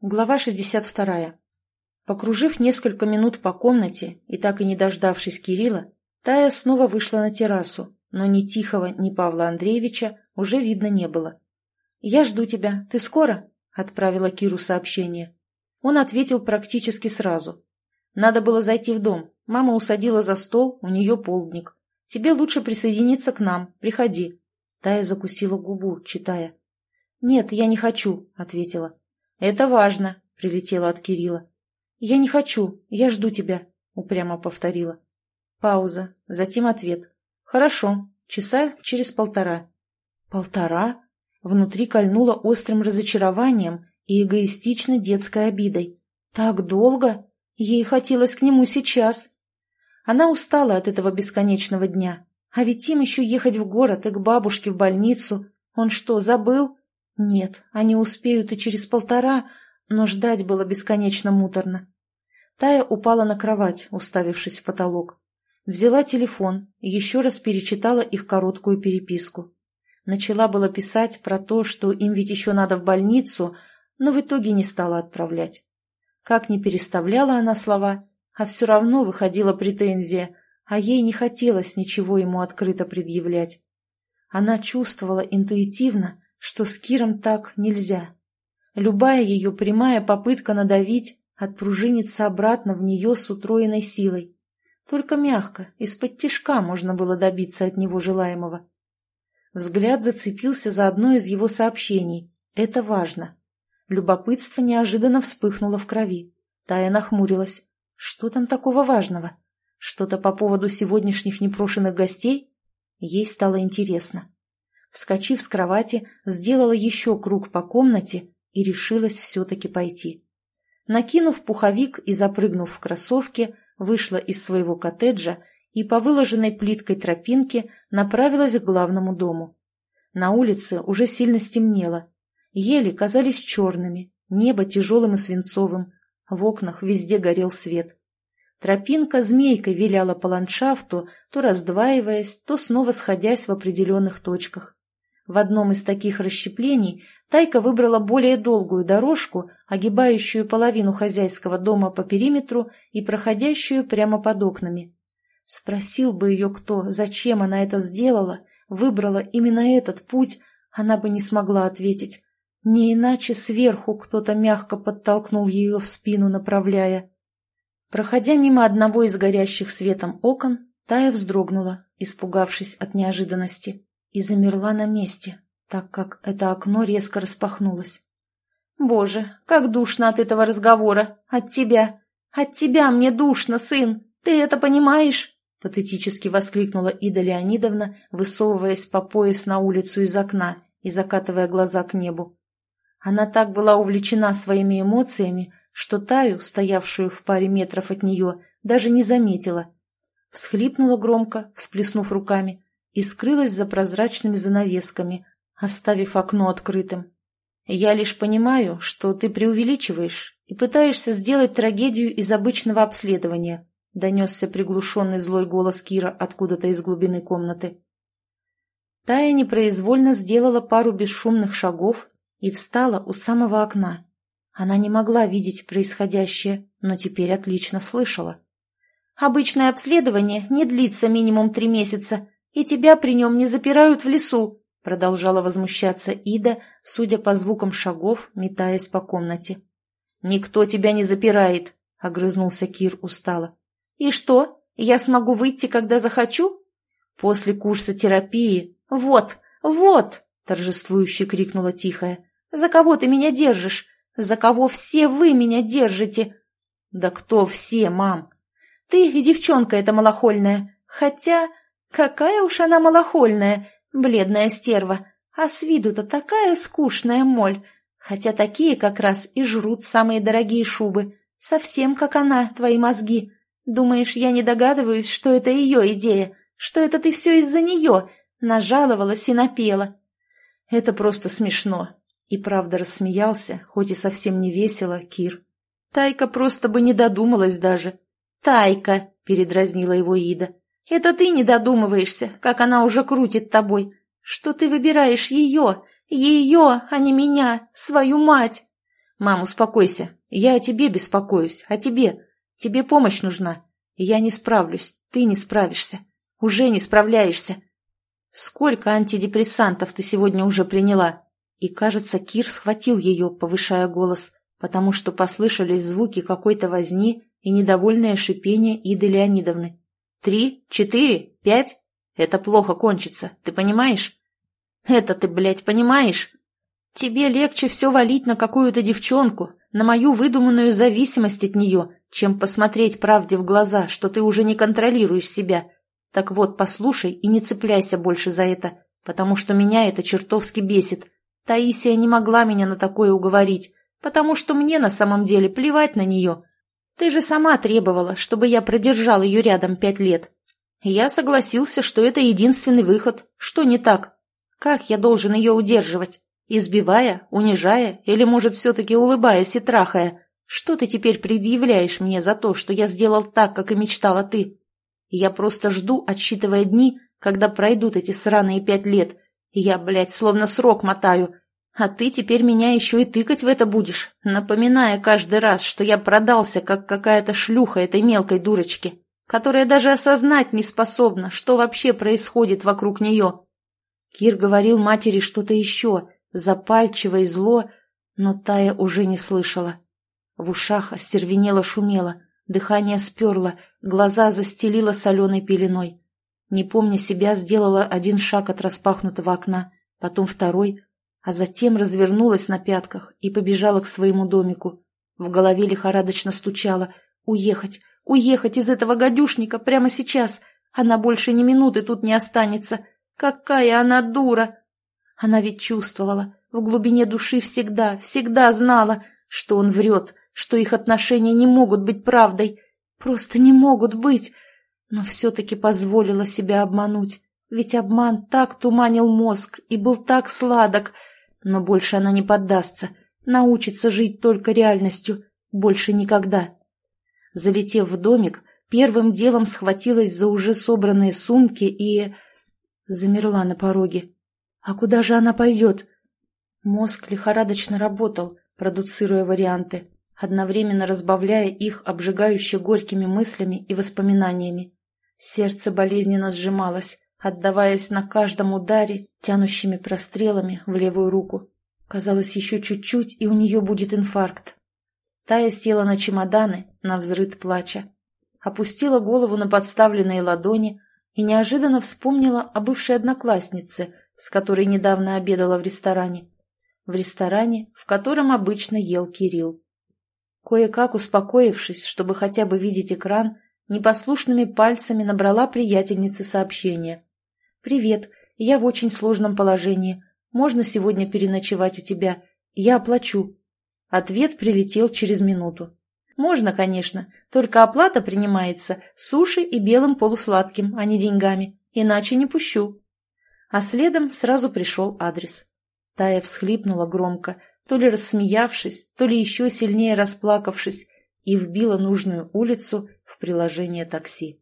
Глава 62. Покружив несколько минут по комнате и так и не дождавшись Кирилла, Тая снова вышла на террасу, но ни Тихого, ни Павла Андреевича уже видно не было. «Я жду тебя. Ты скоро?» — отправила Киру сообщение. Он ответил практически сразу. «Надо было зайти в дом. Мама усадила за стол, у нее полдник. Тебе лучше присоединиться к нам. Приходи». Тая закусила губу, читая. «Нет, я не хочу», — ответила. «Это важно», — прилетело от Кирилла. «Я не хочу, я жду тебя», — упрямо повторила. Пауза, затем ответ. «Хорошо, часа через полтора». «Полтора?» Внутри кольнуло острым разочарованием и эгоистично детской обидой. «Так долго? Ей хотелось к нему сейчас». Она устала от этого бесконечного дня. А ведь им еще ехать в город и к бабушке в больницу. Он что, забыл? Нет, они успеют и через полтора, но ждать было бесконечно муторно. Тая упала на кровать, уставившись в потолок. Взяла телефон и еще раз перечитала их короткую переписку. Начала было писать про то, что им ведь еще надо в больницу, но в итоге не стала отправлять. Как ни переставляла она слова, а все равно выходила претензия, а ей не хотелось ничего ему открыто предъявлять. Она чувствовала интуитивно, что с Киром так нельзя. Любая ее прямая попытка надавить отпружинится обратно в нее с утроенной силой. Только мягко, из-под тишка можно было добиться от него желаемого. Взгляд зацепился за одно из его сообщений. Это важно. Любопытство неожиданно вспыхнуло в крови. Тая нахмурилась. Что там такого важного? Что-то по поводу сегодняшних непрошенных гостей? Ей стало интересно. Вскочив с кровати, сделала еще круг по комнате и решилась все-таки пойти. Накинув пуховик и запрыгнув в кроссовки, вышла из своего коттеджа и по выложенной плиткой тропинке направилась к главному дому. На улице уже сильно стемнело. Ели казались черными, небо тяжелым и свинцовым, в окнах везде горел свет. Тропинка змейкой виляла по ландшафту, то раздваиваясь, то снова сходясь в определенных точках. В одном из таких расщеплений Тайка выбрала более долгую дорожку, огибающую половину хозяйского дома по периметру и проходящую прямо под окнами. Спросил бы ее кто, зачем она это сделала, выбрала именно этот путь, она бы не смогла ответить. Не иначе сверху кто-то мягко подтолкнул ее в спину, направляя. Проходя мимо одного из горящих светом окон, Тая вздрогнула, испугавшись от неожиданности и замерла на месте, так как это окно резко распахнулось. «Боже, как душно от этого разговора! От тебя! От тебя мне душно, сын! Ты это понимаешь?» Патетически воскликнула Ида Леонидовна, высовываясь по пояс на улицу из окна и закатывая глаза к небу. Она так была увлечена своими эмоциями, что Таю, стоявшую в паре метров от нее, даже не заметила. Всхлипнула громко, всплеснув руками, и скрылась за прозрачными занавесками, оставив окно открытым. «Я лишь понимаю, что ты преувеличиваешь и пытаешься сделать трагедию из обычного обследования», донесся приглушенный злой голос Кира откуда-то из глубины комнаты. Тая непроизвольно сделала пару бесшумных шагов и встала у самого окна. Она не могла видеть происходящее, но теперь отлично слышала. «Обычное обследование не длится минимум три месяца, и тебя при нем не запирают в лесу», — продолжала возмущаться Ида, судя по звукам шагов, метаясь по комнате. «Никто тебя не запирает», — огрызнулся Кир устало. «И что, я смогу выйти, когда захочу?» «После курса терапии...» «Вот, вот!» — торжествующе крикнула Тихая. «За кого ты меня держишь? За кого все вы меня держите?» «Да кто все, мам?» «Ты и девчонка эта малохольная. Хотя Какая уж она малохольная, бледная стерва, а с виду-то такая скучная моль, хотя такие как раз и жрут самые дорогие шубы, совсем как она, твои мозги. Думаешь, я не догадываюсь, что это ее идея, что это ты все из-за нее, нажаловалась и напела. Это просто смешно. И правда рассмеялся, хоть и совсем не весело, Кир. Тайка просто бы не додумалась даже. «Тайка!» — передразнила его Ида. Это ты не додумываешься, как она уже крутит тобой, что ты выбираешь ее, ее, а не меня, свою мать. «Мам, успокойся. Я о тебе беспокоюсь. О тебе. Тебе помощь нужна. Я не справлюсь. Ты не справишься. Уже не справляешься. Сколько антидепрессантов ты сегодня уже приняла?» И, кажется, Кир схватил ее, повышая голос, потому что послышались звуки какой-то возни и недовольное шипение Иды Леонидовны. «Три? Четыре? Пять? Это плохо кончится, ты понимаешь?» «Это ты, блядь, понимаешь?» Тебе легче все валить на какую-то девчонку, на мою выдуманную зависимость от нее, чем посмотреть правде в глаза, что ты уже не контролируешь себя. Так вот, послушай и не цепляйся больше за это, потому что меня это чертовски бесит. Таисия не могла меня на такое уговорить, потому что мне на самом деле плевать на нее. Ты же сама требовала, чтобы я продержал ее рядом пять лет. Я согласился, что это единственный выход. Что не так? Как я должен ее удерживать? Избивая, унижая или, может, все-таки улыбаясь и трахая? Что ты теперь предъявляешь мне за то, что я сделал так, как и мечтала ты? Я просто жду, отсчитывая дни, когда пройдут эти сраные пять лет. Я, блядь, словно срок мотаю. А ты теперь меня еще и тыкать в это будешь, напоминая каждый раз, что я продался, как какая-то шлюха этой мелкой дурочки, которая даже осознать не способна, что вообще происходит вокруг нее. Кир говорил матери что-то еще, запальчиво и зло, но Тая уже не слышала. В ушах остервенело шумело, дыхание сперло, глаза застелило соленой пеленой. Не помня себя, сделала один шаг от распахнутого окна, потом второй, а затем развернулась на пятках и побежала к своему домику. В голове лихорадочно стучала «Уехать! Уехать из этого гадюшника прямо сейчас! Она больше ни минуты тут не останется! Какая она дура!» Она ведь чувствовала, в глубине души всегда, всегда знала, что он врет, что их отношения не могут быть правдой, просто не могут быть, но все-таки позволила себя обмануть, ведь обман так туманил мозг и был так сладок, но больше она не поддастся, научится жить только реальностью, больше никогда. Залетев в домик, первым делом схватилась за уже собранные сумки и... замерла на пороге. А куда же она пойдет? Мозг лихорадочно работал, продуцируя варианты, одновременно разбавляя их обжигающе горькими мыслями и воспоминаниями. Сердце болезненно сжималось, отдаваясь на каждом ударе тянущими прострелами в левую руку. Казалось, еще чуть-чуть, и у нее будет инфаркт. Тая села на чемоданы, на взрыт плача. Опустила голову на подставленные ладони и неожиданно вспомнила о бывшей однокласснице, с которой недавно обедала в ресторане. В ресторане, в котором обычно ел Кирилл. Кое-как успокоившись, чтобы хотя бы видеть экран, непослушными пальцами набрала приятельнице сообщение. «Привет, я в очень сложном положении. Можно сегодня переночевать у тебя? Я оплачу». Ответ прилетел через минуту. «Можно, конечно, только оплата принимается суши и белым полусладким, а не деньгами, иначе не пущу» а следом сразу пришел адрес. Тая всхлипнула громко, то ли рассмеявшись, то ли еще сильнее расплакавшись, и вбила нужную улицу в приложение такси.